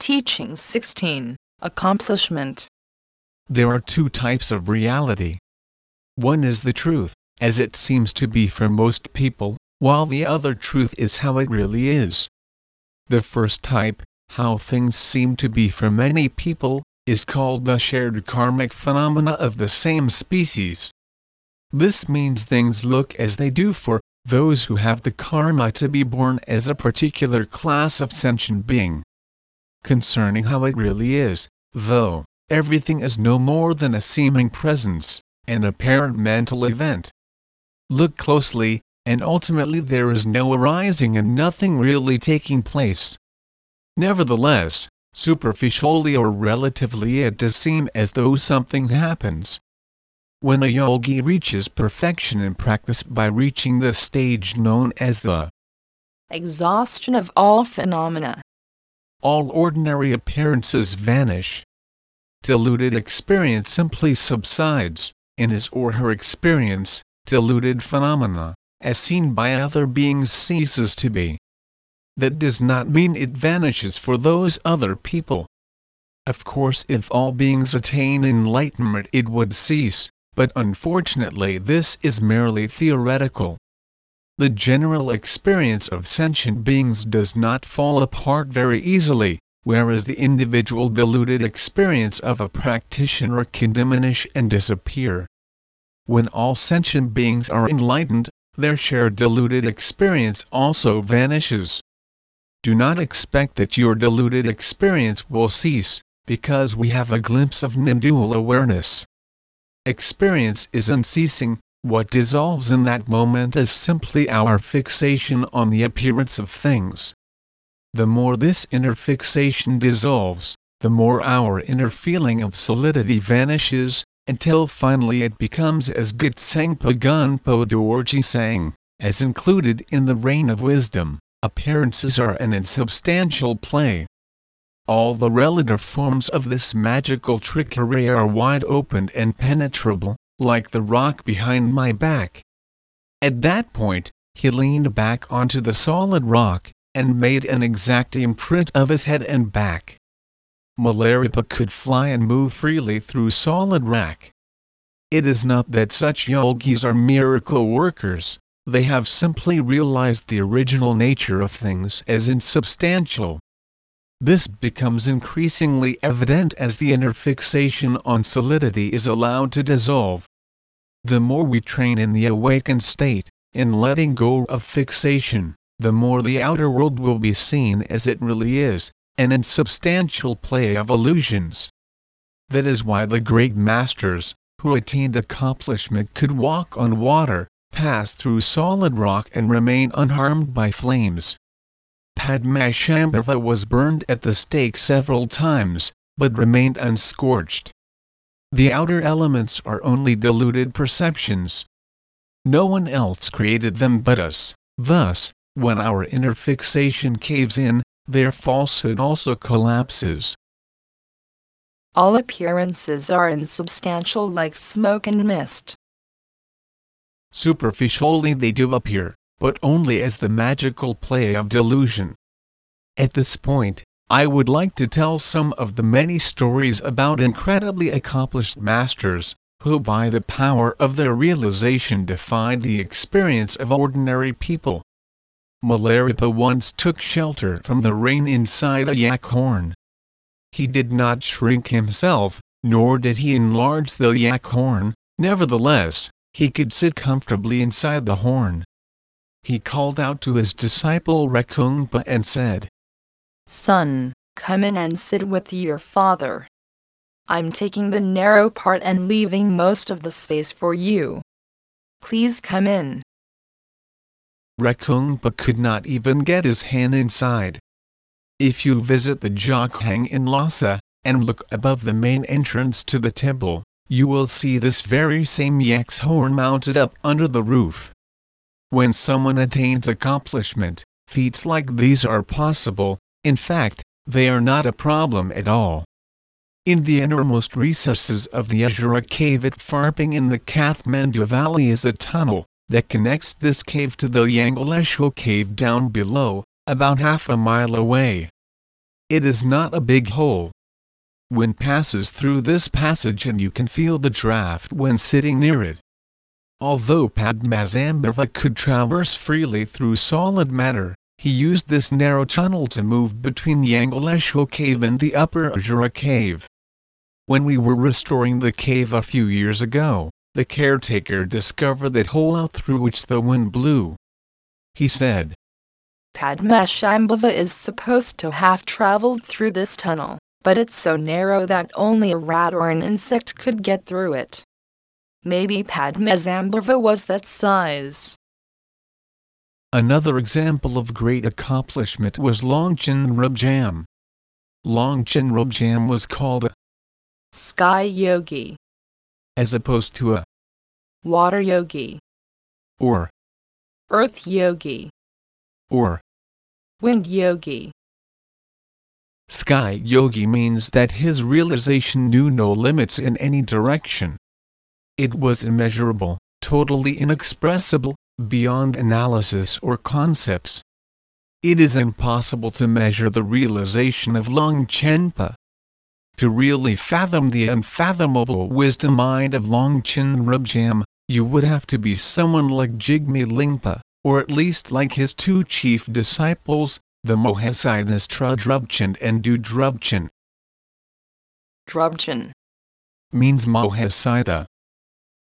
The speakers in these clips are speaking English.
Teaching 16 Accomplishment There are two types of reality. One is the truth, as it seems to be for most people, while the other truth is how it really is. The first type, how things seem to be for many people, is called the shared karmic phenomena of the same species. This means things look as they do for those who have the karma to be born as a particular class of sentient being. Concerning how it really is, though, everything is no more than a seeming presence, an apparent mental event. Look closely, and ultimately there is no arising and nothing really taking place. Nevertheless, superficially or relatively it does seem as though something happens. When a yogi reaches perfection in practice by reaching the stage known as the exhaustion of all phenomena, all ordinary appearances vanish. Deluded experience simply subsides, in his or her experience, deluded phenomena, as seen by other beings ceases to be. That does not mean it vanishes for those other people. Of course if all beings attain enlightenment it would cease, but unfortunately this is merely theoretical. The general experience of sentient beings does not fall apart very easily, whereas the individual deluded experience of a practitioner can diminish and disappear. When all sentient beings are enlightened, their shared deluded experience also vanishes. Do not expect that your deluded experience will cease, because we have a glimpse of non-dual awareness. Experience is unceasing, what dissolves in that moment is simply our fixation on the appearance of things. The more this inner fixation dissolves, the more our inner feeling of solidity vanishes, until finally it becomes as Götsangpa Gönpo Dorji sang, as included in the rain of Wisdom, appearances are an insubstantial play. All the relative forms of this magical trickery are wide open and penetrable, like the rock behind my back. At that point, he leaned back onto the solid rock, and made an exact imprint of his head and back. Milarepa could fly and move freely through solid rock. It is not that such yogis are miracle workers, they have simply realized the original nature of things as insubstantial. This becomes increasingly evident as the inner fixation on solidity is allowed to dissolve. The more we train in the awakened state, in letting go of fixation, the more the outer world will be seen as it really is, an insubstantial play of illusions. That is why the great masters, who attained accomplishment could walk on water, pass through solid rock and remain unharmed by flames. Padmasambhava was burned at the stake several times, but remained unscorched. The outer elements are only deluded perceptions. No one else created them but us, thus, when our inner fixation caves in, their falsehood also collapses. All appearances are insubstantial like smoke and mist. Superficially they do appear, but only as the magical play of delusion. At this point, I would like to tell some of the many stories about incredibly accomplished masters, who by the power of their realization defied the experience of ordinary people. Milarepa once took shelter from the rain inside a yak horn. He did not shrink himself, nor did he enlarge the yak horn, nevertheless, he could sit comfortably inside the horn. He called out to his disciple Rechungpa and said, Son, come in and sit with your father. I'm taking the narrow part and leaving most of the space for you. Please come in. Rechungpa could not even get his hand inside. If you visit the Jokhang in Lhasa, and look above the main entrance to the temple, you will see this very same yak's horn mounted up under the roof. When someone attains accomplishment, feats like these are possible, in fact, they are not a problem at all. In the innermost recesses of the Asura cave at Pharping in the Kathmandu Valley is a tunnel that connects this cave to the Yangaleshwa cave down below, about half a mile away. It is not a big hole. Wind passes through this passage and you can feel the draft when sitting near it. Although Padmasambhava could traverse freely through solid matter, he used this narrow tunnel to move between the Angaleshwar cave and the upper Asura cave. When we were restoring the cave a few years ago, the caretaker discovered that hole out through which the wind blew. He said, Padmasambhava is supposed to have traveled through this tunnel, but it's so narrow that only a rat or an insect could get through it. Maybe Padmasambhava was that size. Another example of great accomplishment was Longchen Rinpoche. Longchen Rinpoche was called a Sky Yogi, as opposed to a Water Yogi, or Earth Yogi, or Wind Yogi. Sky Yogi means that his realization knew no limits in any direction. It was immeasurable, totally inexpressible, beyond analysis or concepts. It is impossible to measure the realization of Longchenpa. To really fathom the unfathomable wisdom mind of Longchen Rinpoche, you would have to be someone like Jigme Lingpa, or at least like his two chief disciples, the Mahasiddhas Trudrubchen and Dudrubchen. Drubchen, means Mahasiddha.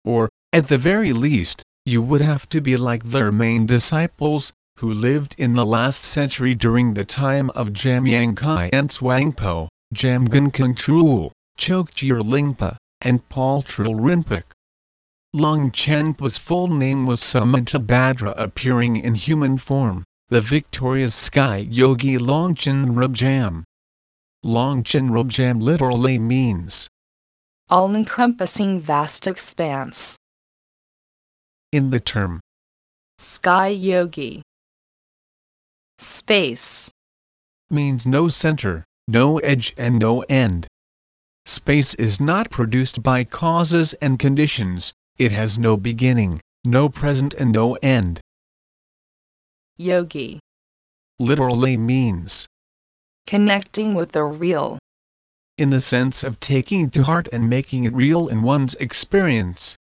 Or, at the very least, you would have to be like their main disciples, who lived in the last century during the time of Jamyang Khyentse Wangpo, Jamgon Kongtrul, Chokgyur Lingpa, and Patrul Rinpoche. Longchenpa's full name was Samantabhadra appearing in human form, the victorious sky yogi Longchen Rinpoche. Longchen Rinpoche literally means all-encompassing vast expanse. in the term Sky Yogi. Space, means no center, no edge and no end. Space is not produced by causes and conditions, it has no beginning, no present and no end. Yogi. Literally means Connecting with the real. In the sense of taking to heart and making it real in one's experience.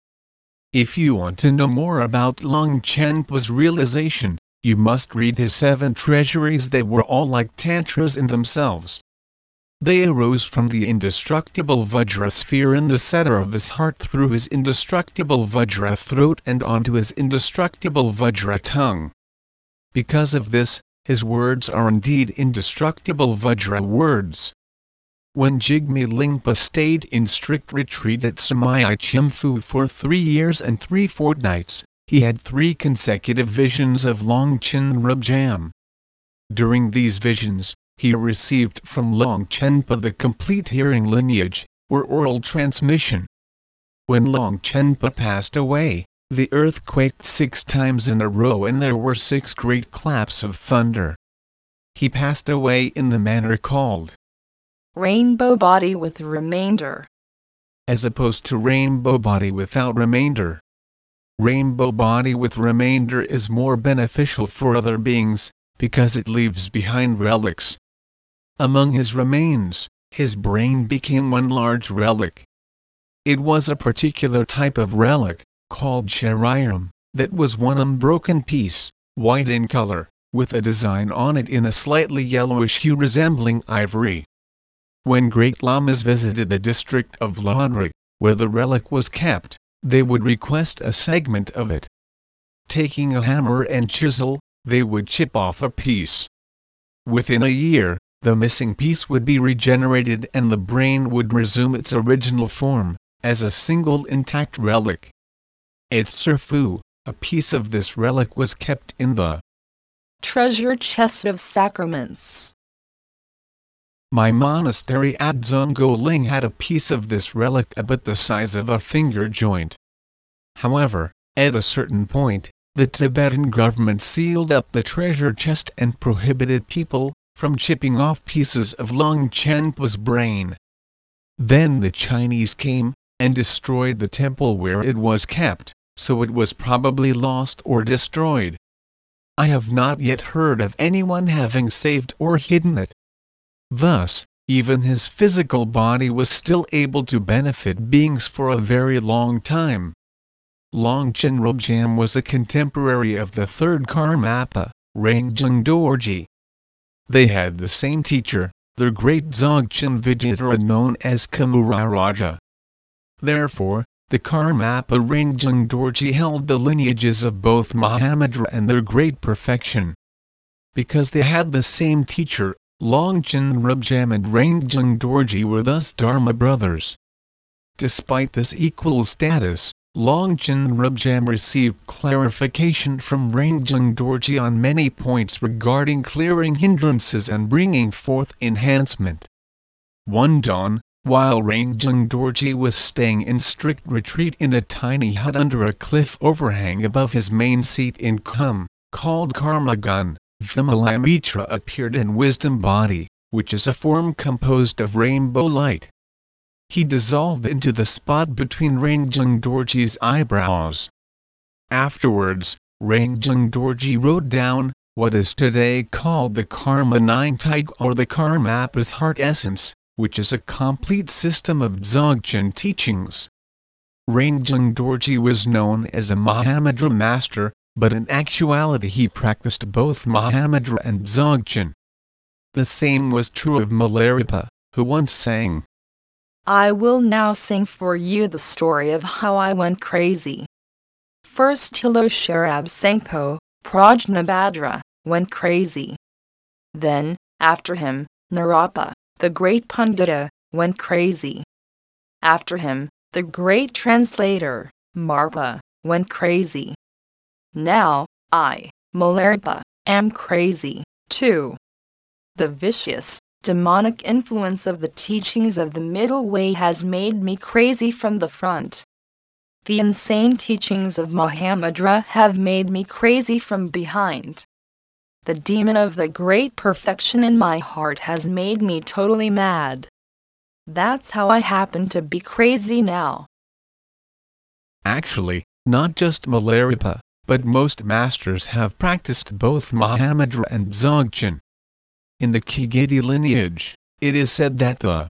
If you want to know more about Longchenpa's realization, you must read his seven treasuries that were all like tantras in themselves. They arose from the indestructible Vajra sphere in the center of his heart through his indestructible Vajra throat and onto his indestructible Vajra tongue. Because of this, his words are indeed indestructible Vajra words. When Jigme Lingpa stayed in strict retreat at Samye Chimphu for three years and three fortnights, he had three consecutive visions of Longchen Rinpoche. During these visions, he received from Longchenpa the complete hearing lineage, or oral transmission. When Longchenpa passed away, the earth quaked six times in a row and there were six great claps of thunder. He passed away in the manner called Rainbow body with remainder. as opposed to rainbow body without remainder. Rainbow body with remainder is more beneficial for other beings, because it leaves behind relics. Among his remains, his brain became one large relic. It was a particular type of relic, called Shariram, that was one unbroken piece, white in color, with a design on it in a slightly yellowish hue resembling ivory. When great lamas visited the district of Lhodrak, where the relic was kept, they would request a segment of it. Taking a hammer and chisel, they would chip off a piece. Within a year, the missing piece would be regenerated and the brain would resume its original form, as a single intact relic. At Serfu, a piece of this relic was kept in the Treasure chest of sacraments. My monastery at Zungoling had a piece of this relic about the size of a finger joint. However, at a certain point, the Tibetan government sealed up the treasure chest and prohibited people from chipping off pieces of Long Longchenpa's brain. Then the Chinese came and destroyed the temple where it was kept, so it was probably lost or destroyed. I have not yet heard of anyone having saved or hidden it. Thus, even his physical body was still able to benefit beings for a very long time. Longchen Rabjam was a contemporary of the third Karmapa, Rangjung Dorji. They had the same teacher, their great Dzogchen Vidyadhara known as Kamuraraja. Therefore, the Karmapa Rangjung Dorji held the lineages of both Mahamudra and their great perfection. Because they had the same teacher, Longchen Rabjam and Rangjung Dorji were thus Dharma brothers. Despite this equal status, Longchen Rabjam received clarification from Rangjung Dorji on many points regarding clearing hindrances and bringing forth enhancement. One dawn, while Rangjung Dorji was staying in strict retreat in a tiny hut under a cliff overhang above his main seat in Kham, called Karmagun, Vimalamitra appeared in wisdom body, which is a form composed of rainbow light he dissolved into the spot between Rangjung Dorji's eyebrows. Afterwards, Rangjung Dorji wrote down, what is today called the Karma Nyingtig or the Karmapa's heart essence, which is a complete system of Dzogchen teachings. Rangjung Dorji was known as a Mahamudra master, but in actuality he practiced both Mahamudra and Dzogchen. The same was true of Milarepa, who once sang, I will now sing for you the story of how I went crazy. First Tilosharab Sangpo, Prajnabhadra, went crazy. Then, after him, Naropa, the great Pandita, went crazy. After him, the great translator, Marpa, went crazy. Now, I, Milarepa, am crazy, too. The vicious, demonic influence of the teachings of the middle way has made me crazy from the front. The insane teachings of Mahamudra have made me crazy from behind. The demon of the great perfection in my heart has made me totally mad. That's how I happen to be crazy now. Actually, not just Milarepa, but most masters have practiced both Mahamudra and Dzogchen. In the Kagiti lineage, it is said that the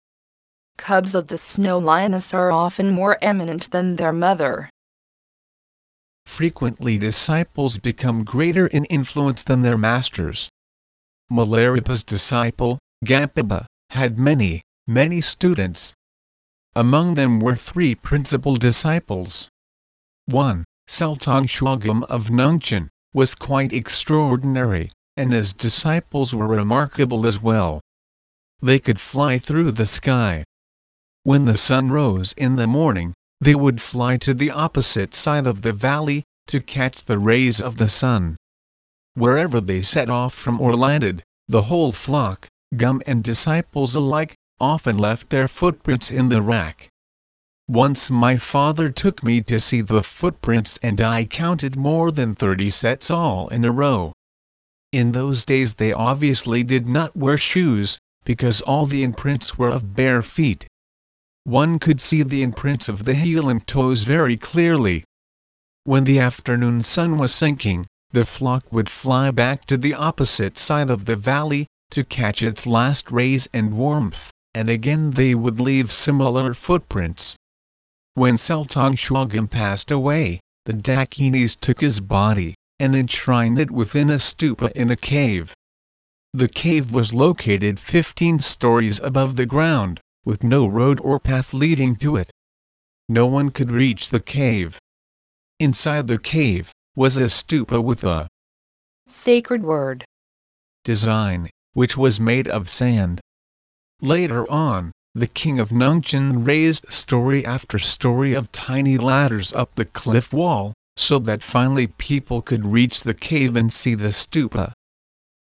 cubs of the snow lioness are often more eminent than their mother. Frequently disciples become greater in influence than their masters. Milarepa's disciple, Gampopa, had many, many students. Among them were three principal disciples. 1. Seltong Shwagam of Nangchen, was quite extraordinary and his disciples were remarkable as well. They could fly through the sky. When the sun rose in the morning, they would fly to the opposite side of the valley, to catch the rays of the sun. Wherever they set off from or landed, the whole flock, gum and disciples alike, often left their footprints in the rack. Once my father took me to see the footprints and I counted more than 30 sets all in a row. In those days they obviously did not wear shoes, because all the imprints were of bare feet. One could see the imprints of the heel and toes very clearly. When the afternoon sun was sinking, the flock would fly back to the opposite side of the valley, to catch its last rays and warmth, and again they would leave similar footprints. When Seltong Shwagam passed away, the Dakinis took his body, and enshrined it within a stupa in a cave. The cave was located 15 stories above the ground, with no road or path leading to it. No one could reach the cave. Inside the cave, was a stupa with a sacred word design, which was made of sand. Later on, the king of Nangchen raised story after story of tiny ladders up the cliff wall, so that finally people could reach the cave and see the stupa.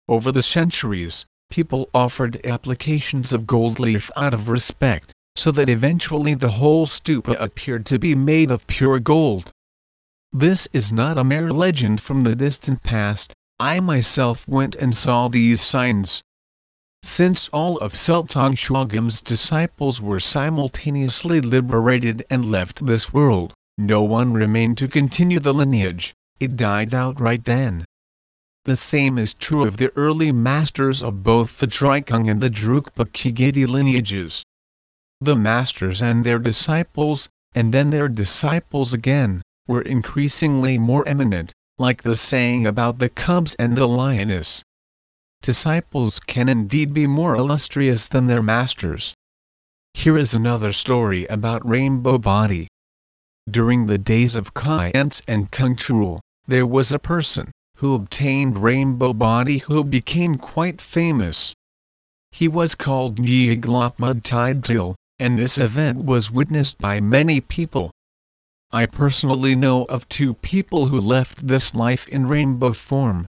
Over the centuries, people offered applications of gold leaf out of respect, so that eventually the whole stupa appeared to be made of pure gold. This is not a mere legend from the distant past, I myself went and saw these signs. Since all of Seltong Shwagam's disciples were simultaneously liberated and left this world, no one remained to continue the lineage, it died out right then. The same is true of the early masters of both the Drikung and the Drukpa Kagiti lineages. The masters and their disciples, and then their disciples again, were increasingly more eminent, like the saying about the cubs and the lioness. Disciples can indeed be more illustrious than their masters. Here is another story about Rainbow Body. During the days of Khyentse and Kongtrul, there was a person, who obtained rainbow body who became quite famous. He was called Nyagla Pema Dudul, and this event was witnessed by many people. I personally know of two people who left this life in rainbow form.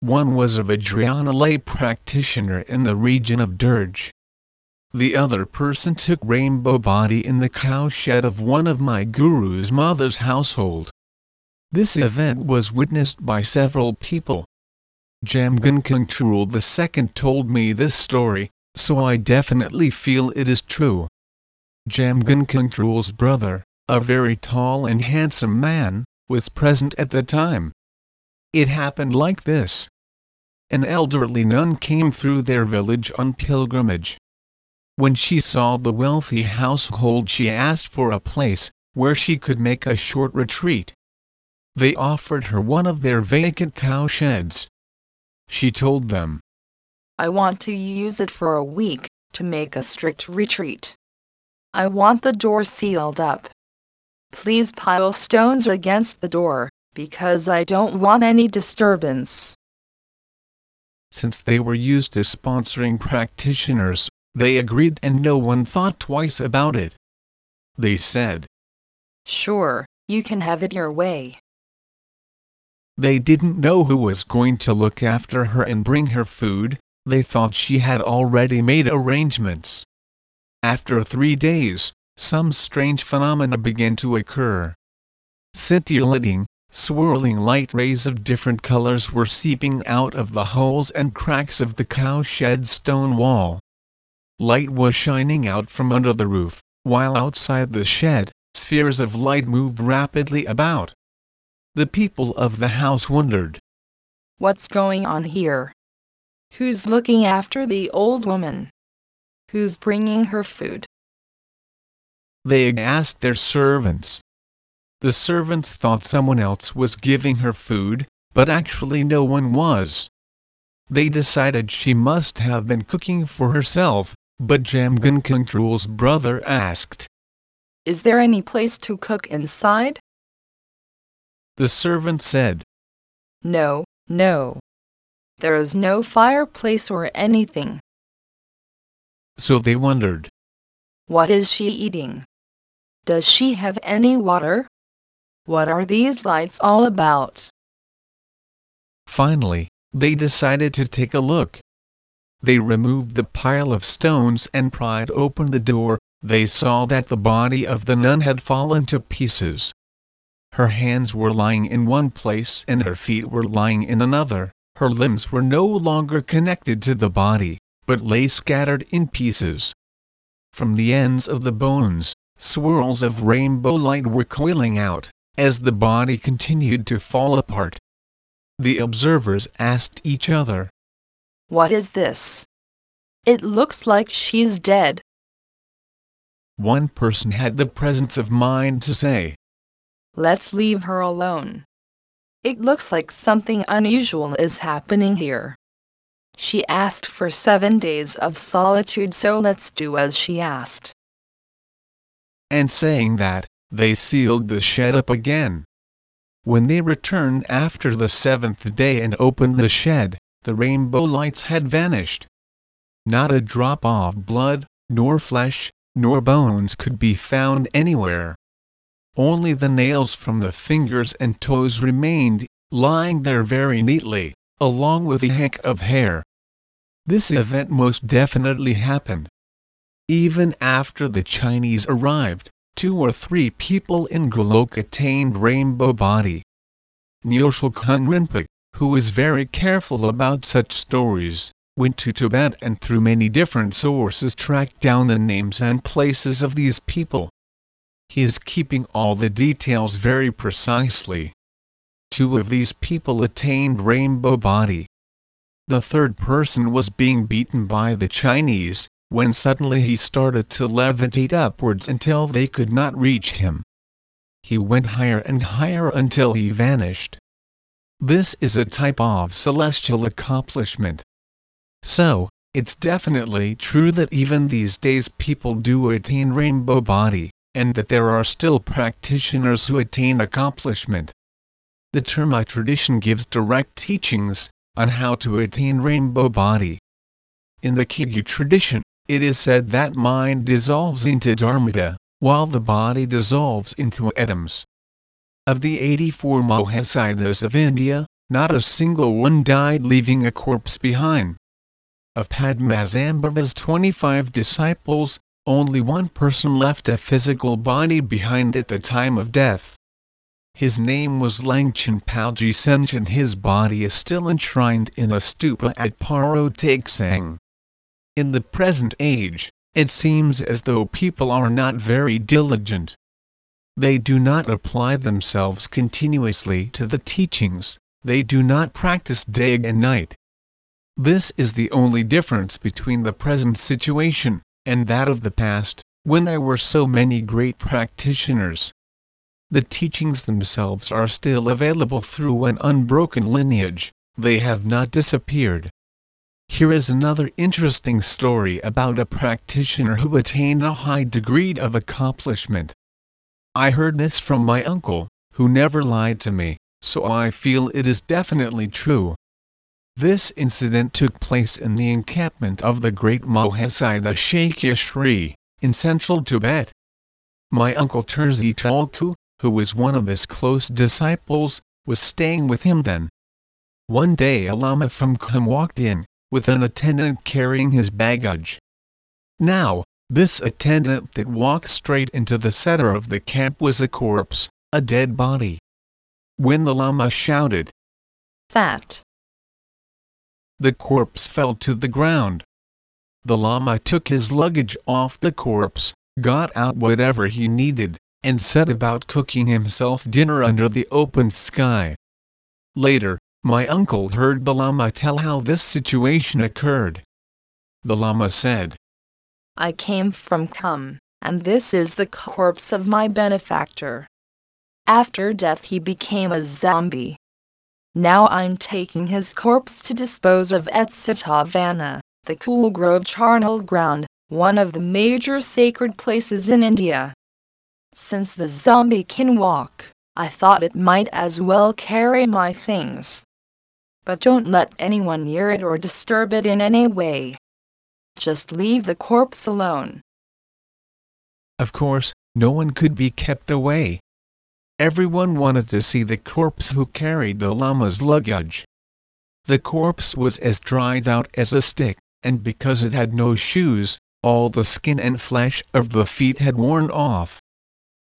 One was a Vajrayana lay practitioner in the region of Durg. The other person took rainbow body in the cowshed of one of my guru's mother's household. This event was witnessed by several people. Jamgon Kongtrul II told me this story, so I definitely feel it is true. Jamgon Kongtrul's brother, a very tall and handsome man, was present at the time. It happened like this. An elderly nun came through their village on pilgrimage. When she saw the wealthy household she asked for a place, where she could make a short retreat they offered her one of their vacant cowsheds. She told them, I want to use it for a week, to make a strict retreat. I want the door sealed up. Please pile stones against the door, because I don't want any disturbance. Since they were used to sponsoring practitioners, they agreed and no one thought twice about it. They said, Sure, you can have it your way. They didn't know who was going to look after her and bring her food, they thought she had already made arrangements. After three days, some strange phenomena began to occur. Scintillating, swirling light rays of different colors were seeping out of the holes and cracks of the cowshed stone wall. Light was shining out from under the roof, while outside the shed, spheres of light moved rapidly about. The people of the house wondered. What's going on here? Who's looking after the old woman? Who's bringing her food? They asked their servants. The servants thought someone else was giving her food, but actually no one was. They decided she must have been cooking for herself, but Jamgon Kongtrul's brother asked, Is there any place to cook inside? The servant said, No, no. There is no fireplace or anything. So they wondered. What is she eating? Does she have any water? What are these lights all about? Finally, they decided to take a look. They removed the pile of stones and pried open the door, they saw that the body of the nun had fallen to pieces. Her hands were lying in one place and her feet were lying in another, her limbs were no longer connected to the body, but lay scattered in pieces. From the ends of the bones, swirls of rainbow light were coiling out, as the body continued to fall apart. The observers asked each other, What is this? It looks like she's dead. One person had the presence of mind to say, Let's leave her alone. It looks like something unusual is happening here. She asked for seven days of solitude, so let's do as she asked. And saying that, they sealed the shed up again. When they returned after the seventh day and opened the shed, the rainbow lights had vanished. Not a drop of blood, nor flesh, nor bones could be found anywhere. Only the nails from the fingers and toes remained, lying there very neatly, along with a hank of hair. This event most definitely happened. Even after the Chinese arrived, two or three people in Golok attained rainbow body. Nyoshul Khen Rinpoche, who is very careful about such stories, went to Tibet and through many different sources tracked down the names and places of these people. He is keeping all the details very precisely. two of these people attained rainbow body. The third person was being beaten by the Chinese, when suddenly he started to levitate upwards until they could not reach him. He went higher and higher until he vanished. This is a type of celestial accomplishment. So, it's definitely true that even these days people do attain rainbow body, and that there are still practitioners who attain accomplishment. The Terma tradition gives direct teachings on how to attain rainbow body. In the Kagyu tradition, it is said that mind dissolves into dharmata, while the body dissolves into atoms. Of the 84 Mahasiddhas of India, not a single one died leaving a corpse behind. Of Padmasambhava's 25 disciples, only one person left a physical body behind at the time of death. His name was Langchen Palgyi Senge and his body is still enshrined in a stupa at Paro Taksang. In the present age, it seems as though people are not very diligent. They do not apply themselves continuously to the teachings, they do not practice day and night. This is the only difference between the present situation and that of the past, when there were so many great practitioners. The teachings themselves are still available through an unbroken lineage, they have not disappeared. Here is another interesting story about a practitioner who attained a high degree of accomplishment. I heard this from my uncle, who never lied to me, so I feel it is definitely true. This incident took place in the encampment of the great Mahasiddha Shakya in central Tibet. My uncle Tersey Tulku, who was one of his close disciples, was staying with him then. One day a lama from Kham walked in, with an attendant carrying his baggage. Now, this attendant that walked straight into the center of the camp was a corpse, a dead body. When the Lama shouted, Phat! The corpse fell to the ground. The Lama took his luggage off the corpse, got out whatever he needed, and set about cooking himself dinner under the open sky. Later, my uncle heard the Lama tell how this situation occurred. The Lama said, I came from Kham, and this is the corpse of my benefactor. After death he became a zombie. Now I'm taking his corpse to dispose of at Sitavana, the cool grove charnel ground, one of the major sacred places in India. Since the zombie can walk, I thought it might as well carry my things but don't let anyone near it or disturb it in any way. Just leave the corpse alone. Of course, no one could be kept away. Everyone wanted to see the corpse who carried the Lama's luggage. The corpse was as dried out as a stick, and because it had no shoes, all the skin and flesh of the feet had worn off.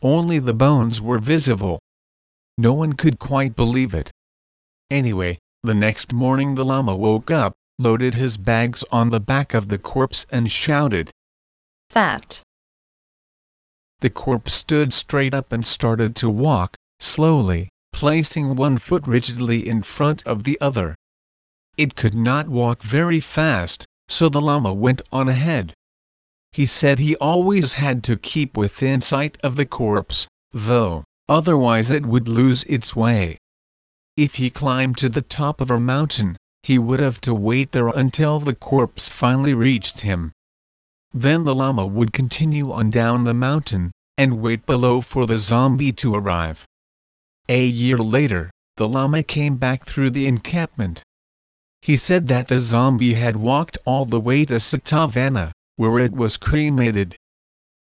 Only the bones were visible. No one could quite believe it. Anyway, the next morning the Lama woke up, loaded his bags on the back of the corpse and shouted, Phat! The corpse stood straight up and started to walk, slowly, placing one foot rigidly in front of the other. It could not walk very fast, so the Lama went on ahead. He said he always had to keep within sight of the corpse, though, otherwise it would lose its way. If he climbed to the top of a mountain, he would have to wait there until the corpse finally reached him. Then the Lama would continue on down the mountain, and wait below for the zombie to arrive. A year later, the Lama came back through the encampment. He said that the zombie had walked all the way to Sitavana, where it was cremated.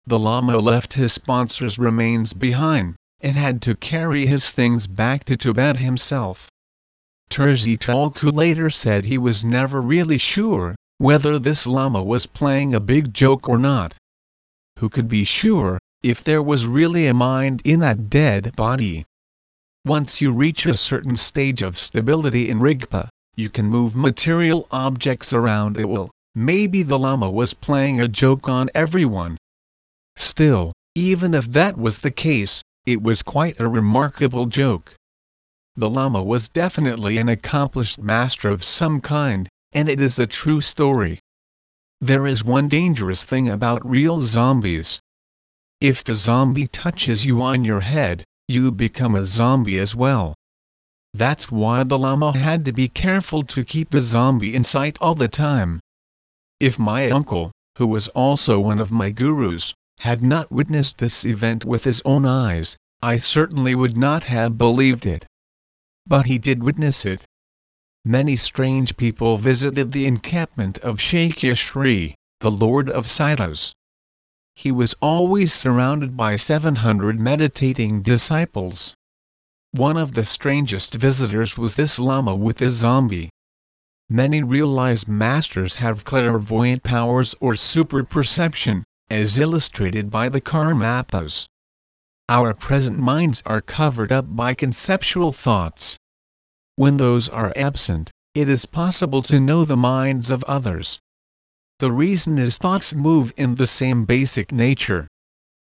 The Lama left his sponsor's remains behind, and had to carry his things back to Tibet himself. Tersey Tulku later said he was never really sure whether this Lama was playing a big joke or not. Who could be sure if there was really a mind in that dead body? Once you reach a certain stage of stability in Rigpa, you can move material objects around it will. Maybe the Lama was playing a joke on everyone. Still, even if that was the case, it was quite a remarkable joke. the Lama was definitely an accomplished master of some kind, and it is a true story. There is one dangerous thing about real zombies. If the zombie touches you on your head, you become a zombie as well. That's why the Lama had to be careful to keep the zombie in sight all the time. If my uncle, who was also one of my gurus, had not witnessed this event with his own eyes, I certainly would not have believed it. But he did witness it. Many strange people visited the encampment of Shakya the Lord of Siddhas. He was always surrounded by 700 meditating disciples. One of the strangest visitors was this Lama with his zombie. Many realized masters have clairvoyant powers or super perception, as illustrated by the Karmapas. Our present minds are covered up by conceptual thoughts. When those are absent, it is possible to know the minds of others. The reason is thoughts move in the same basic nature.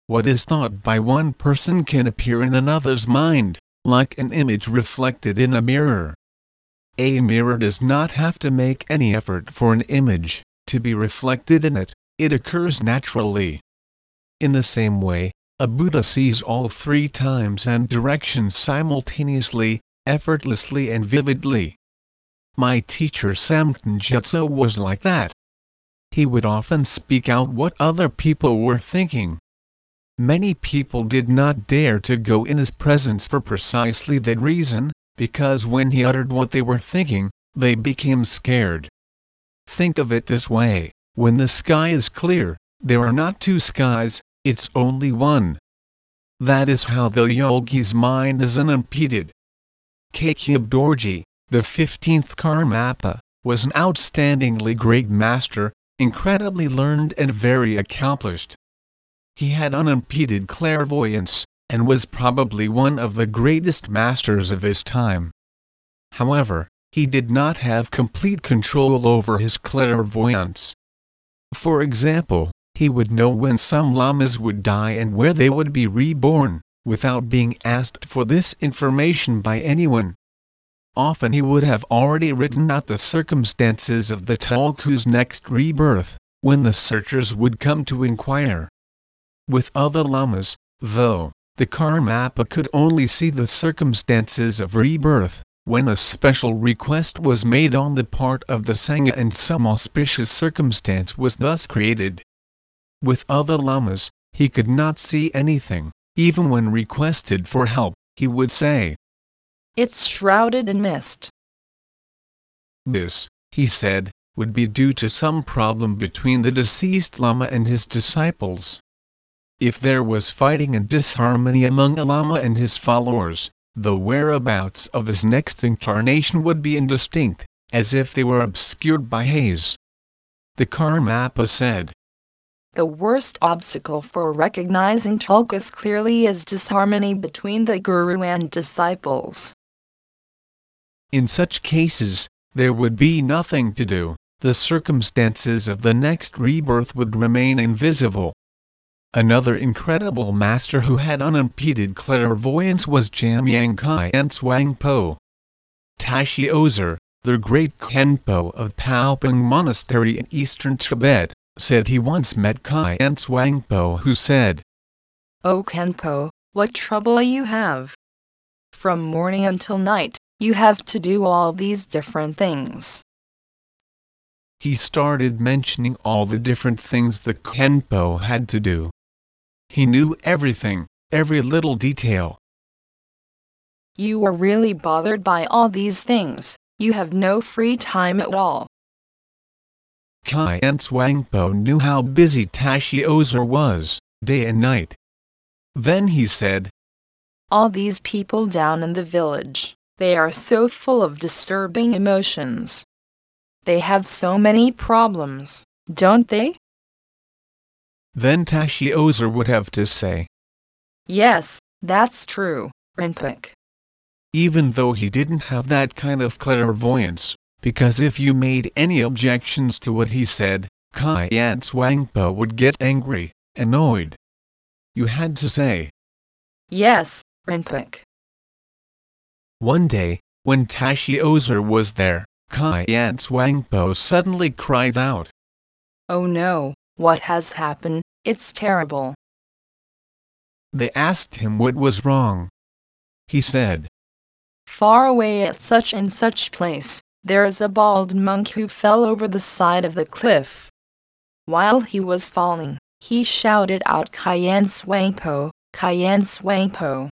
What is thought by one person can appear in another's mind like an image reflected in a mirror. A mirror does not have to make any effort for an image to be reflected in it, it occurs naturally. In the same way, a Buddha sees all three times and directions simultaneously, effortlessly and vividly. My teacher Samten Gyatso was like that. He would often speak out what other people were thinking, Many people did not dare to go in his presence for precisely that reason, because when he uttered what they were thinking, they became scared. Think of it this way when the sky is clear, there are not two skies, it's only one. That is how the yogi's mind is unimpeded. Khakhyab Dorji, the 15th Karmapa, was an outstandingly great master, incredibly learned and very accomplished. He had unimpeded clairvoyance, and was probably one of the greatest masters of his time. However, he did not have complete control over his clairvoyance. For example, he would know when some lamas would die and where they would be reborn, without being asked for this information by anyone. Often he would have already written out the circumstances of the Tulku's next rebirth, when the searchers would come to inquire. With other lamas, though, the Karmapa could only see the circumstances of rebirth, when a special request was made on the part of the Sangha and some auspicious circumstance was thus created. With other lamas, he could not see anything, even when requested for help, he would say, It's shrouded in mist. This, he said, would be due to some problem between the deceased lama and his disciples. If there was fighting and disharmony among a Lama and his followers, the whereabouts of his next incarnation would be indistinct, as if they were obscured by haze. The Karmapa said, The worst obstacle for recognizing Tulkus clearly is disharmony between the Guru and disciples. In such cases, there would be nothing to do, the circumstances of the next rebirth would remain invisible, Another incredible master who had unimpeded clairvoyance was Jamyang Khyentse Wangpo. Tashi Ozer, the great Khenpo of Palpung Monastery in eastern Tibet, said he once met Khyentse Wangpo who said, O Khenpo, what trouble you have! From morning until night, you have to do all these different things. He started mentioning all the different things the Khenpo had to do. He knew everything, every little detail. You are really bothered by all these things, you have no free time at all. Khyentse Wangpo knew how busy Tashi Ozer was, day and night. Then he said, All these people down in the village, they are so full of disturbing emotions. They have so many problems, don't they? Then Tashi Ozer would have to say. Yes, that's true, Rinpoche. Even though he didn't have that kind of clairvoyance, because if you made any objections to what he said, Khyentse Wangpo would get angry, annoyed. You had to say. Yes, Rinpoche. One day, when Tashi Ozer was there, Khyentse Wangpo suddenly cried out. Oh no, what has happened? It's terrible. They asked him what was wrong. He said, Far away at such and such place, there is a bald monk who fell over the side of the cliff. While he was falling, he shouted out Khyentse Wangpo, Khyentse Wangpo.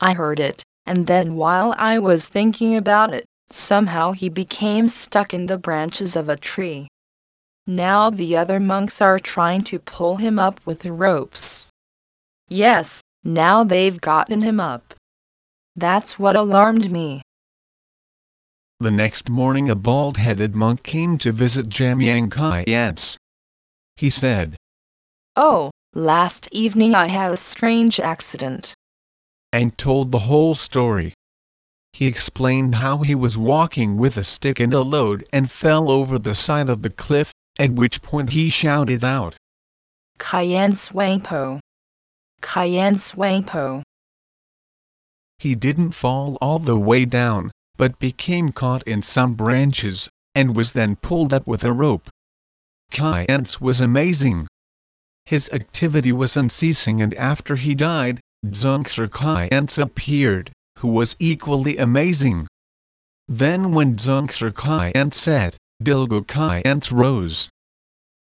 I heard it, and then while I was thinking about it, somehow he became stuck in the branches of a tree. Now the other monks are trying to pull him up with the ropes. Yes, now they've gotten him up. That's what alarmed me. The next morning a bald-headed monk came to visit Jamyang Khyentse. He said, Oh, last evening I had a strange accident. And told the whole story. He explained how he was walking with a stick and a load and fell over the side of the cliff, at which point he shouted out, Khyentse Wangpo. Khyentse Wangpo. He didn't fall all the way down, but became caught in some branches, and was then pulled up with a rope. Khyentse was amazing. His activity was unceasing and after he died, Dzongsar Khyentse appeared, who was equally amazing. Then when Dzongsar Khyentse set, Dilgo Khyentse rose.